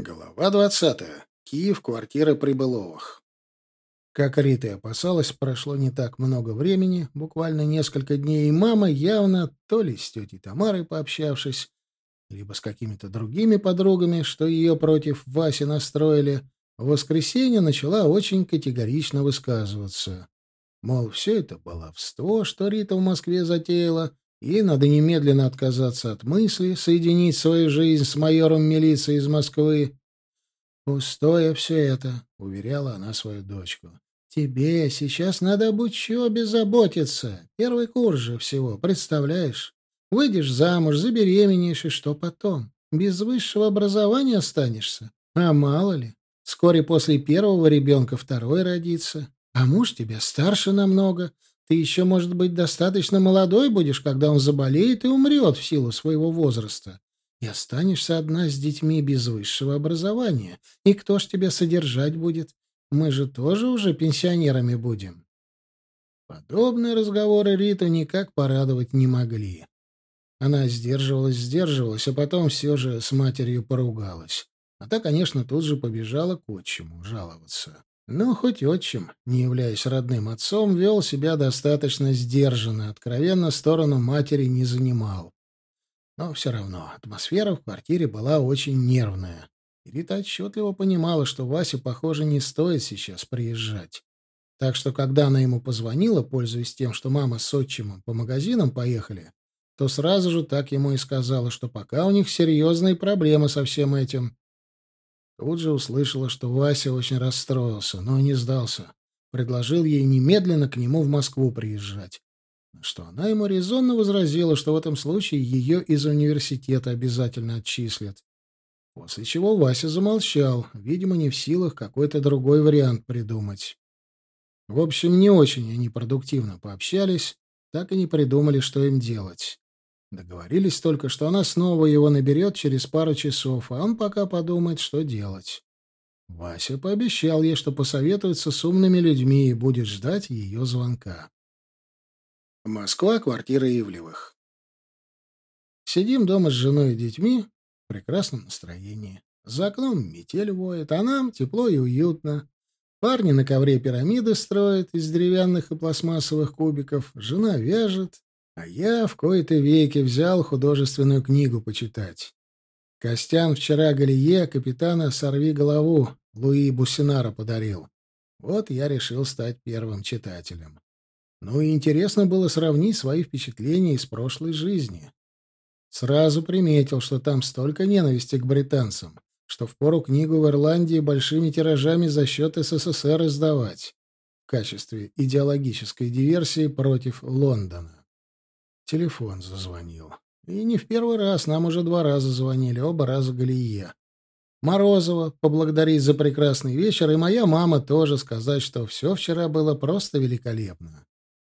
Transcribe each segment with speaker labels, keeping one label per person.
Speaker 1: Глава двадцатая. Киев, квартира Прибыловых. Как Рита и опасалась, прошло не так много времени, буквально несколько дней, и мама явно, то ли с тетей Тамарой пообщавшись, либо с какими-то другими подругами, что ее против Васи настроили, в воскресенье начала очень категорично высказываться. Мол, все это баловство, что Рита в Москве затеяла, Ей надо немедленно отказаться от мысли, соединить свою жизнь с майором милиции из Москвы. «Пустое все это», — уверяла она свою дочку. «Тебе сейчас надо об учебе заботиться. Первый курс же всего, представляешь? Выйдешь замуж, забеременеешь, и что потом? Без высшего образования останешься? А мало ли, вскоре после первого ребенка второй родится. А муж тебя старше намного, ты еще, может быть, достаточно молодой будешь, когда он заболеет и умрет в силу своего возраста. И останешься одна с детьми без высшего образования. И кто ж тебя содержать будет? Мы же тоже уже пенсионерами будем. Подобные разговоры Риту никак порадовать не могли. Она сдерживалась, сдерживалась, а потом все же с матерью поругалась. А та, конечно, тут же побежала к отчиму жаловаться. Но хоть отчим, не являясь родным отцом, вел себя достаточно сдержанно, откровенно сторону матери не занимал. Но все равно атмосфера в квартире была очень нервная. И Рита отчетливо понимала, что Васе, похоже, не стоит сейчас приезжать. Так что, когда она ему позвонила, пользуясь тем, что мама с отчимом по магазинам поехали, то сразу же так ему и сказала, что пока у них серьезные проблемы со всем этим. Тут же услышала, что Вася очень расстроился, но не сдался. Предложил ей немедленно к нему в Москву приезжать. Что она ему резонно возразила, что в этом случае ее из университета обязательно отчислят. После чего Вася замолчал, видимо, не в силах какой-то другой вариант придумать. В общем, не очень они продуктивно пообщались, так и не придумали, что им делать. Договорились только, что она снова его наберет через пару часов, а он пока подумает, что делать. Вася пообещал ей, что посоветуется с умными людьми и будет ждать ее звонка. Москва, квартира Ивлевых. Сидим дома с женой и детьми в прекрасном настроении. За окном метель воет, а нам тепло и уютно. Парни на ковре пирамиды строят из деревянных и пластмассовых кубиков, жена вяжет, а я в кои-то веки взял художественную книгу почитать. Костян вчера Галие капитана «Сорви голову» Луи Бусинара подарил. Вот я решил стать первым читателем. Ну и интересно было сравнить свои впечатления из прошлой жизни. Сразу приметил, что там столько ненависти к британцам, что впору книгу в Ирландии большими тиражами за счет СССР издавать в качестве идеологической диверсии против Лондона. Телефон зазвонил. И не в первый раз, нам уже два раза звонили, оба раза Галия. Морозова поблагодарить за прекрасный вечер, и моя мама тоже сказать, что все вчера было просто великолепно.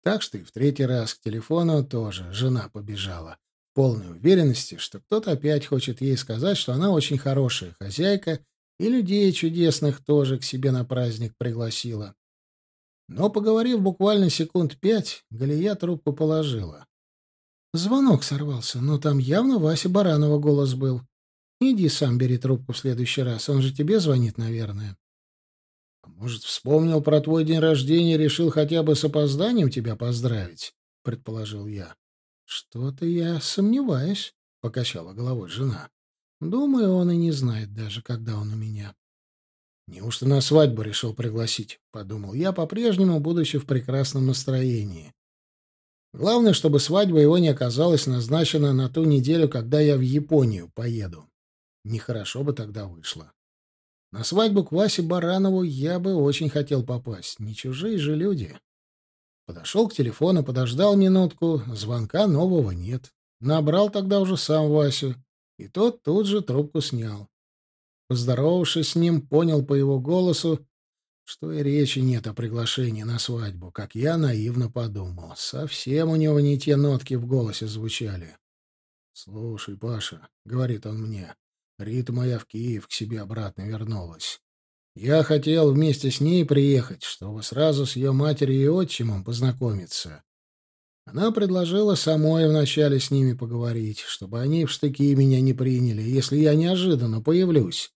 Speaker 1: Так что и в третий раз к телефону тоже жена побежала, в полной уверенности, что кто-то опять хочет ей сказать, что она очень хорошая хозяйка и людей чудесных тоже к себе на праздник пригласила. Но, поговорив буквально секунд пять, Галия трубку положила. Звонок сорвался, но там явно Вася Баранова голос был. Иди сам бери трубку в следующий раз, он же тебе звонит, наверное. А может, вспомнил про твой день рождения и решил хотя бы с опозданием тебя поздравить, предположил я. Что-то я сомневаюсь, покачала головой жена. Думаю, он и не знает даже, когда он у меня. Неужто на свадьбу решил пригласить, подумал я, по-прежнему будучи в прекрасном настроении. Главное, чтобы свадьба его не оказалась назначена на ту неделю, когда я в Японию поеду. Нехорошо бы тогда вышло. На свадьбу к Васе Баранову я бы очень хотел попасть. Не чужие же люди. Подошел к телефону, подождал минутку. Звонка нового нет. Набрал тогда уже сам Васю. И тот тут же трубку снял. Поздоровавшись с ним, понял по его голосу, что и речи нет о приглашении на свадьбу, как я наивно подумал. Совсем у него не те нотки в голосе звучали. «Слушай, Паша», — говорит он мне, — «Рита моя в Киев к себе обратно вернулась. Я хотел вместе с ней приехать, чтобы сразу с ее матерью и отчимом познакомиться. Она предложила самой вначале с ними поговорить, чтобы они в штыки меня не приняли, если я неожиданно появлюсь.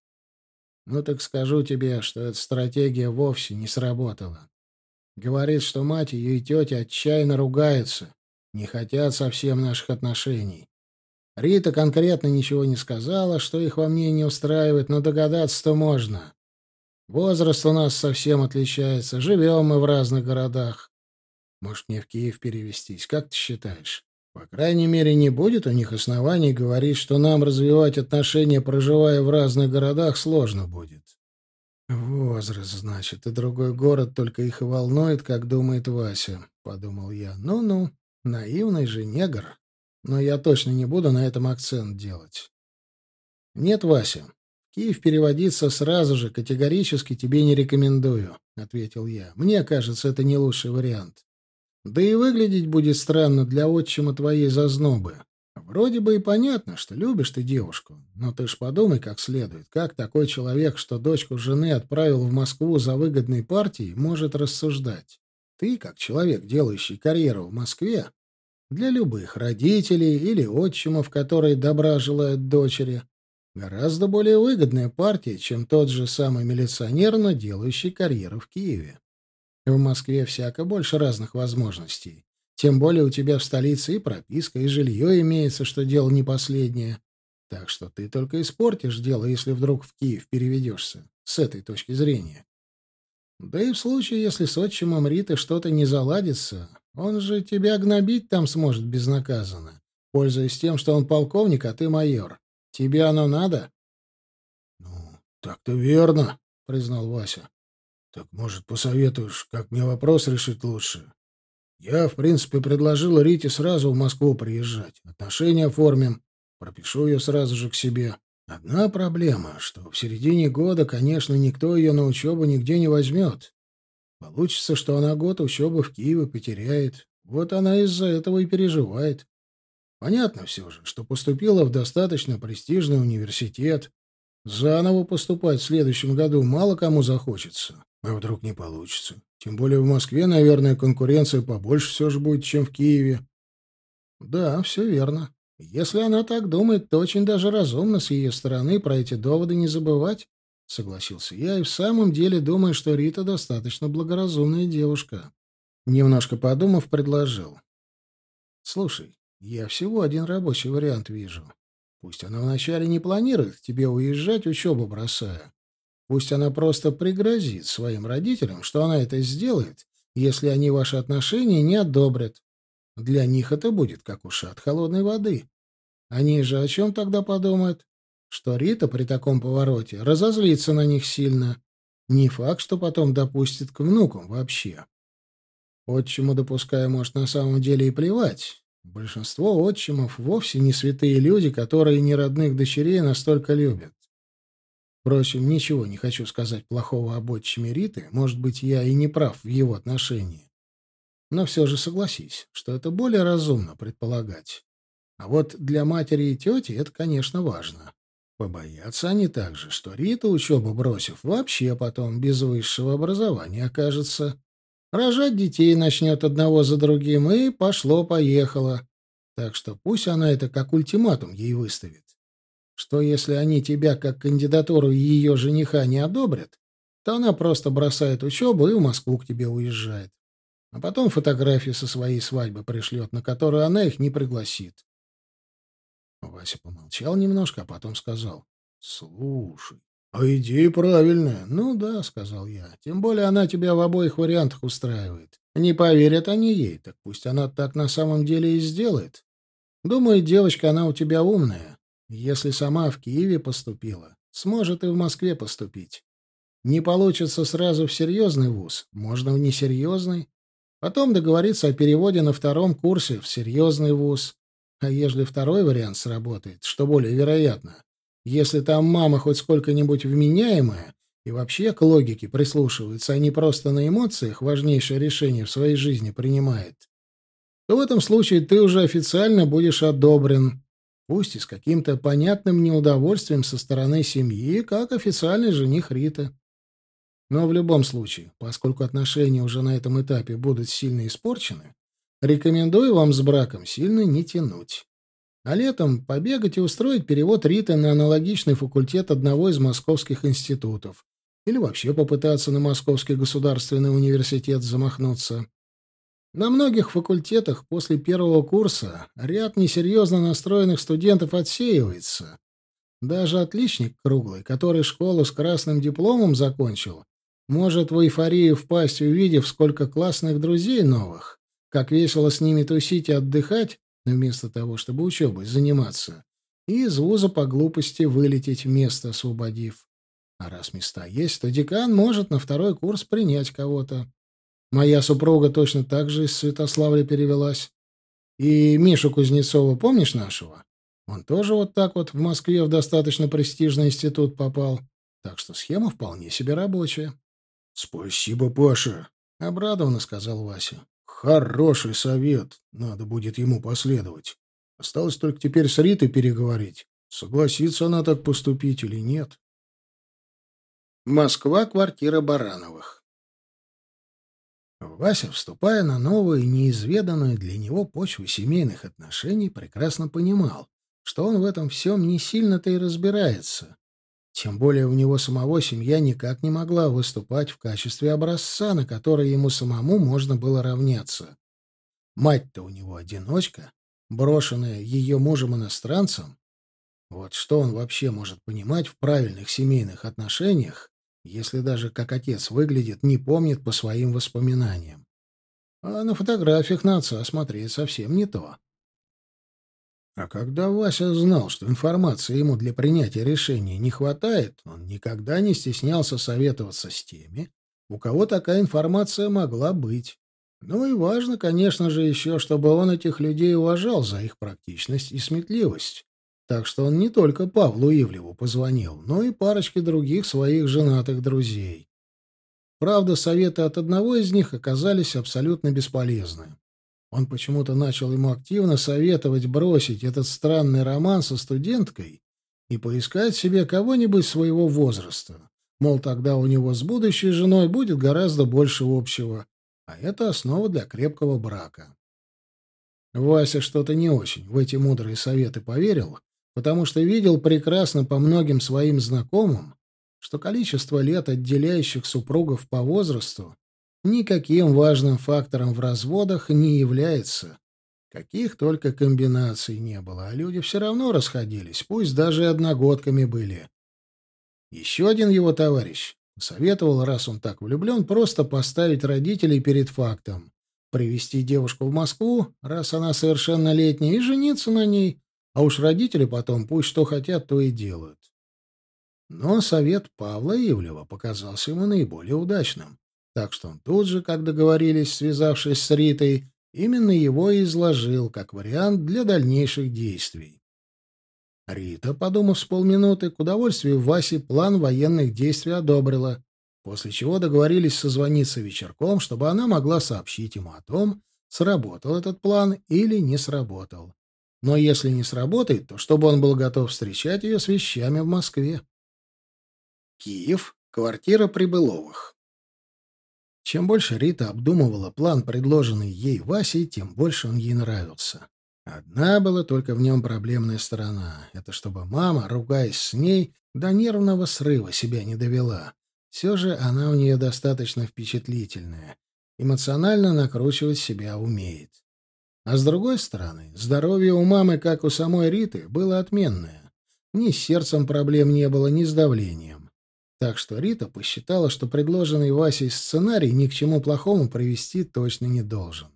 Speaker 1: Ну так скажу тебе, что эта стратегия вовсе не сработала. Говорит, что мать ее и тетя отчаянно ругаются, не хотят совсем наших отношений. Рита конкретно ничего не сказала, что их во мне не устраивает, но догадаться-то можно. Возраст у нас совсем отличается, живем мы в разных городах. Может, мне в Киев перевестись, как ты считаешь? По крайней мере, не будет у них оснований говорить, что нам развивать отношения, проживая в разных городах, сложно будет. Возраст, значит, и другой город только их и волнует, как думает Вася, — подумал я. Ну-ну, наивный же негр. Но я точно не буду на этом акцент делать. Нет, Вася, Киев переводиться сразу же категорически тебе не рекомендую, — ответил я. Мне кажется, это не лучший вариант. Да и выглядеть будет странно для отчима твоей зазнобы. Вроде бы и понятно, что любишь ты девушку, но ты ж подумай как следует, как такой человек, что дочку жены отправил в Москву за выгодной партией, может рассуждать. Ты, как человек, делающий карьеру в Москве, для любых родителей или отчимов, которые добра желают дочери, гораздо более выгодная партия, чем тот же самый милиционер, но делающий карьеру в Киеве. В Москве всяко больше разных возможностей. Тем более у тебя в столице и прописка, и жилье имеется, что дело не последнее. Так что ты только испортишь дело, если вдруг в Киев переведешься, с этой точки зрения. Да и в случае, если с отчимом Риты что-то не заладится, он же тебя гнобить там сможет безнаказанно, пользуясь тем, что он полковник, а ты майор. Тебе оно надо? — Ну, так-то верно, — признал Вася. Так, может, посоветуешь, как мне вопрос решить лучше? Я, в принципе, предложил Рите сразу в Москву приезжать. Отношения оформим. Пропишу ее сразу же к себе. Одна проблема, что в середине года, конечно, никто ее на учебу нигде не возьмет. Получится, что она год учебы в Киеве потеряет. Вот она из-за этого и переживает. Понятно все же, что поступила в достаточно престижный университет. Заново поступать в следующем году мало кому захочется. А вдруг не получится? Тем более в Москве, наверное, конкуренция побольше все же будет, чем в Киеве. Да, все верно. Если она так думает, то очень даже разумно с ее стороны про эти доводы не забывать. Согласился я и в самом деле думаю, что Рита достаточно благоразумная девушка. Немножко подумав, предложил. Слушай, я всего один рабочий вариант вижу. Пусть она вначале не планирует тебе уезжать, учебу бросая. Пусть она просто пригрозит своим родителям, что она это сделает, если они ваши отношения не одобрят. Для них это будет как ушат холодной воды. Они же о чем тогда подумают? Что Рита при таком повороте разозлится на них сильно. Не факт, что потом допустит к внукам вообще. Отчиму, допуская, может, на самом деле и плевать. Большинство отчимов вовсе не святые люди, которые не родных дочерей настолько любят. Впрочем, ничего не хочу сказать плохого об отчиме Риты, может быть, я и не прав в его отношении. Но все же согласись, что это более разумно предполагать. А вот для матери и тети это, конечно, важно. Побоятся они также, что Рита, учебу бросив, вообще потом без высшего образования окажется. Рожать детей начнет одного за другим, и пошло-поехало. Так что пусть она это как ультиматум ей выставит что если они тебя как кандидатуру ее жениха не одобрят, то она просто бросает учебу и в Москву к тебе уезжает. А потом фотографии со своей свадьбы пришлет, на которую она их не пригласит. Вася помолчал немножко, а потом сказал. — Слушай, а идея правильная. — Ну да, — сказал я. — Тем более она тебя в обоих вариантах устраивает. Не поверят они ей, так пусть она так на самом деле и сделает. Думаю, девочка, она у тебя умная. Если сама в Киеве поступила, сможет и в Москве поступить. Не получится сразу в серьезный вуз, можно в несерьезный. Потом договориться о переводе на втором курсе в серьезный вуз. А если второй вариант сработает, что более вероятно, если там мама хоть сколько-нибудь вменяемая и вообще к логике прислушивается, а не просто на эмоциях важнейшее решение в своей жизни принимает, то в этом случае ты уже официально будешь одобрен, пусть и с каким-то понятным неудовольствием со стороны семьи, как официальный жених Риты. Но в любом случае, поскольку отношения уже на этом этапе будут сильно испорчены, рекомендую вам с браком сильно не тянуть. А летом побегать и устроить перевод Риты на аналогичный факультет одного из московских институтов. Или вообще попытаться на Московский государственный университет замахнуться. На многих факультетах после первого курса ряд несерьезно настроенных студентов отсеивается. Даже отличник круглый, который школу с красным дипломом закончил, может в эйфорию впасть, увидев, сколько классных друзей новых, как весело с ними тусить и отдыхать, вместо того, чтобы учебой заниматься, и из вуза по глупости вылететь место освободив. А раз места есть, то декан может на второй курс принять кого-то. Моя супруга точно так же из Святославля перевелась. И Мишу Кузнецова, помнишь нашего? Он тоже вот так вот в Москве в достаточно престижный институт попал. Так что схема вполне себе рабочая. — Спасибо, Паша, — обрадованно сказал Вася. Хороший совет. Надо будет ему последовать. Осталось только теперь с Ритой переговорить. Согласится она так поступить или нет. Москва, квартира Барановых. Вася, вступая на новую, неизведанную для него почву семейных отношений, прекрасно понимал, что он в этом всем не сильно-то и разбирается. Тем более у него самого семья никак не могла выступать в качестве образца, на который ему самому можно было равняться. Мать-то у него одиночка, брошенная ее мужем-иностранцем. Вот что он вообще может понимать в правильных семейных отношениях, если даже как отец выглядит, не помнит по своим воспоминаниям. А на фотографиях на отца смотреть совсем не то. А когда Вася знал, что информации ему для принятия решения не хватает, он никогда не стеснялся советоваться с теми, у кого такая информация могла быть. Ну и важно, конечно же, еще, чтобы он этих людей уважал за их практичность и сметливость. Так что он не только Павлу Ивлеву позвонил, но и парочке других своих женатых друзей. Правда, советы от одного из них оказались абсолютно бесполезны. Он почему-то начал ему активно советовать бросить этот странный роман со студенткой и поискать себе кого-нибудь своего возраста. Мол, тогда у него с будущей женой будет гораздо больше общего, а это основа для крепкого брака. Вася что-то не очень в эти мудрые советы поверил, потому что видел прекрасно по многим своим знакомым, что количество лет, отделяющих супругов по возрасту, никаким важным фактором в разводах не является. Каких только комбинаций не было, а люди все равно расходились, пусть даже одногодками были. Еще один его товарищ советовал, раз он так влюблен, просто поставить родителей перед фактом. Привести девушку в Москву, раз она совершеннолетняя, и жениться на ней, а уж родители потом пусть что хотят, то и делают. Но совет Павла Ивлева показался ему наиболее удачным. Так что он тут же, как договорились, связавшись с Ритой, именно его и изложил как вариант для дальнейших действий. Рита, подумав с полминуты, к удовольствию Васи план военных действий одобрила, после чего договорились созвониться вечерком, чтобы она могла сообщить ему о том, сработал этот план или не сработал. Но если не сработает, то чтобы он был готов встречать ее с вещами в Москве. Киев, квартира Прибыловых. Чем больше Рита обдумывала план, предложенный ей Васей, тем больше он ей нравился. Одна была только в нем проблемная сторона. Это чтобы мама, ругаясь с ней, до нервного срыва себя не довела. Все же она у нее достаточно впечатлительная. Эмоционально накручивать себя умеет. А с другой стороны, здоровье у мамы, как у самой Риты, было отменное. Ни с сердцем проблем не было, ни с давлением. Так что Рита посчитала, что предложенный Васей сценарий ни к чему плохому привести точно не должен.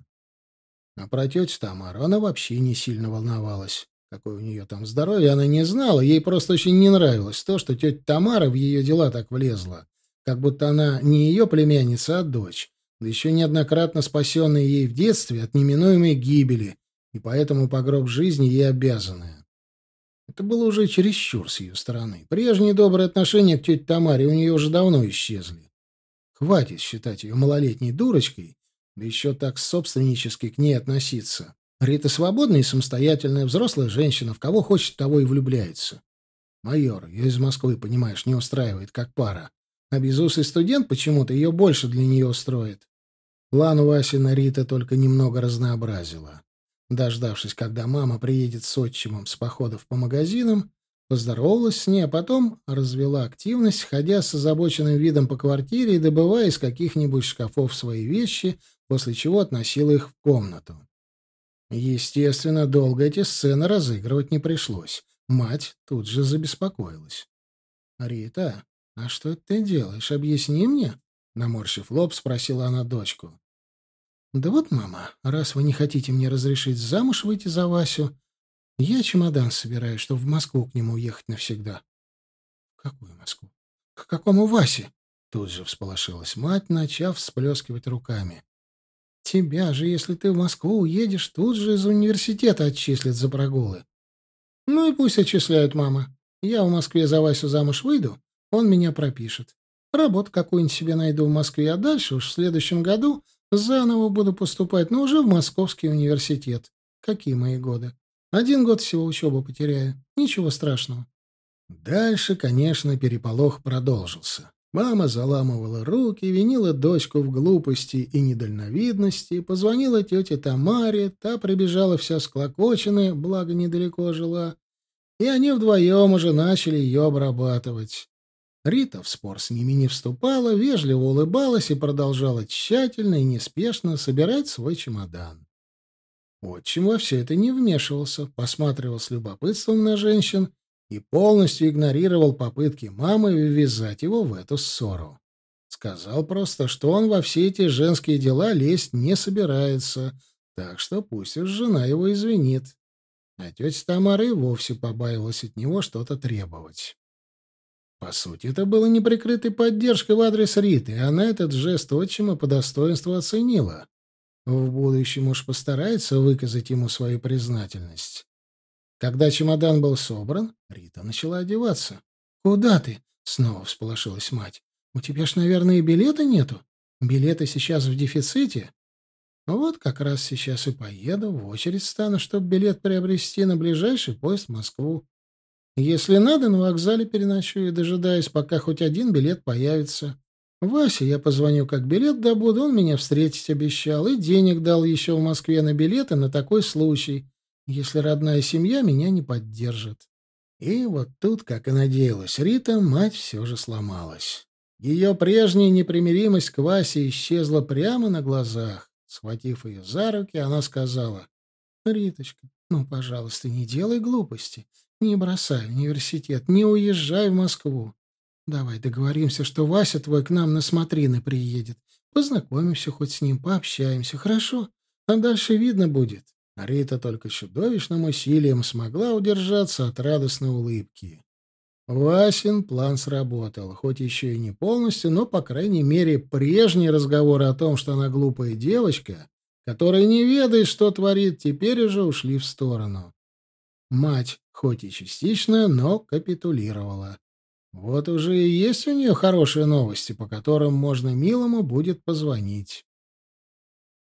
Speaker 1: А про тетю Тамару она вообще не сильно волновалась. Какое у нее там здоровье, она не знала, ей просто очень не нравилось то, что тетя Тамара в ее дела так влезла. Как будто она не ее племянница, а дочь, да еще неоднократно спасенная ей в детстве от неминуемой гибели, и поэтому по гроб жизни ей обязанная. Это было уже чересчур с ее стороны. Прежние добрые отношения к тете Тамаре у нее уже давно исчезли. Хватит считать ее малолетней дурочкой, да еще так собственнически к ней относиться. Рита свободная и самостоятельная взрослая женщина, в кого хочет, того и влюбляется. Майор, ее из Москвы, понимаешь, не устраивает как пара. А безусый студент почему-то ее больше для нее устроит. План Васина Рита только немного разнообразила. Дождавшись, когда мама приедет с отчимом с походов по магазинам, поздоровалась с ней, а потом развела активность, ходя с озабоченным видом по квартире и добывая из каких-нибудь шкафов свои вещи, после чего относила их в комнату. Естественно, долго эти сцены разыгрывать не пришлось. Мать тут же забеспокоилась. «Рита, а что ты делаешь? Объясни мне?» Наморщив лоб, спросила она дочку. «Да вот, мама, раз вы не хотите мне разрешить замуж выйти за Васю, я чемодан собираю, чтобы в Москву к нему уехать навсегда». «В какую Москву? К какому Васе?» Тут же всполошилась мать, начав всплескивать руками. Тебя же, если ты в Москву уедешь, тут же из университета отчислят за прогулы. Ну и пусть отчисляют, мама. Я в Москве за Васю замуж выйду, он меня пропишет. Работу какую-нибудь себе найду в Москве, а дальше уж в следующем году заново буду поступать, но уже в Московский университет. Какие мои годы? Один год всего учебу потеряю. Ничего страшного. Дальше, конечно, переполох продолжился. Мама заламывала руки, винила дочку в глупости и недальновидности, позвонила тете Тамаре, та прибежала вся склокоченная, благо недалеко жила, и они вдвоем уже начали ее обрабатывать. Рита в спор с ними не вступала, вежливо улыбалась и продолжала тщательно и неспешно собирать свой чемодан. Отчим во все это не вмешивался, посматривал с любопытством на женщин и полностью игнорировал попытки мамы ввязать его в эту ссору. Сказал просто, что он во все эти женские дела лезть не собирается, так что пусть уж жена его извинит. А тетя Тамара и вовсе побаивалась от него что-то требовать. По сути, это было неприкрытой поддержкой в адрес Риты, и она этот жест отчима по достоинству оценила. В будущем уж постарается выказать ему свою признательность. Когда чемодан был собран, Рита начала одеваться. «Куда ты?» — снова всполошилась мать. «У тебя ж, наверное, и билета нету? Билеты сейчас в дефиците?» «Вот как раз сейчас и поеду, в очередь стану, чтобы билет приобрести на ближайший поезд в Москву. Если надо, на вокзале переночую, дожидаясь, пока хоть один билет появится. Васе я позвоню, как билет добуду, он меня встретить обещал, и денег дал еще в Москве на билеты на такой случай, если родная семья меня не поддержит. И вот тут, как и надеялась Рита, мать все же сломалась. Ее прежняя непримиримость к Васе исчезла прямо на глазах. Схватив ее за руки, она сказала, «Риточка, ну, пожалуйста, не делай глупости. Не бросай университет, не уезжай в Москву. Давай договоримся, что Вася твой к нам на смотрины приедет. Познакомимся хоть с ним, пообщаемся, хорошо? А дальше видно будет. Рита только чудовищным усилием смогла удержаться от радостной улыбки. Васин план сработал, хоть еще и не полностью, но, по крайней мере, прежние разговоры о том, что она глупая девочка, которая не ведает, что творит, теперь уже ушли в сторону. Мать, хоть и частично, но капитулировала. Вот уже и есть у нее хорошие новости, по которым можно милому будет позвонить.